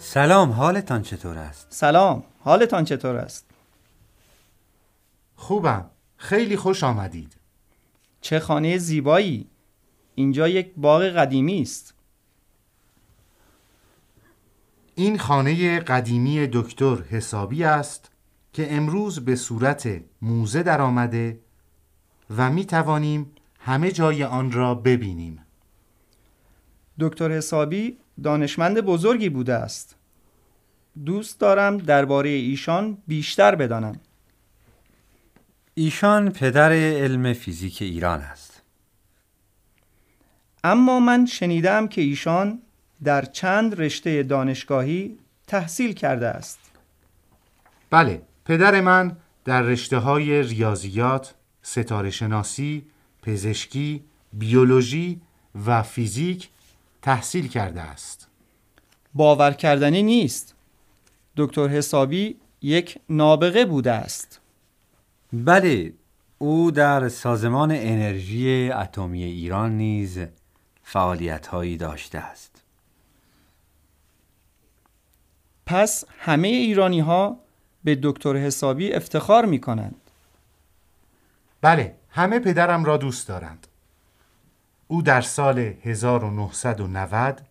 سلام حالتان چطور است؟ سلام حالتان چطور است؟ خوبم خیلی خوش آمدید چه خانه زیبایی اینجا یک باغ قدیمی است این خانه قدیمی دکتر حسابی است که امروز به صورت موزه در آمده و می توانیم همه جای آن را ببینیم دکتر حسابی دانشمند بزرگی بوده است. دوست دارم درباره ایشان بیشتر بدانم. ایشان پدر علم فیزیک ایران است. اما من شنیدم که ایشان در چند رشته دانشگاهی تحصیل کرده است. بله پدر من در رشته های ریاضیات، ستاره شناسی، پزشکی، بیولوژی و فیزیک تحصیل کرده است. باور کردنی نیست. دکتر حسابی یک نابغه بوده است. بله او در سازمان انرژی اتمی ایران نیز فعالیت هایی داشته است. پس همه ایرانی ها به دکتر حسابی افتخار می کنند بله همه پدرم را دوست دارند. او در سال 1990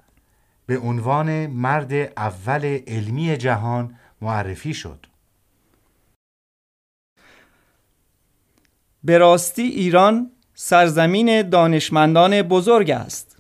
به عنوان مرد اول علمی جهان معرفی شد. به راستی ایران سرزمین دانشمندان بزرگ است.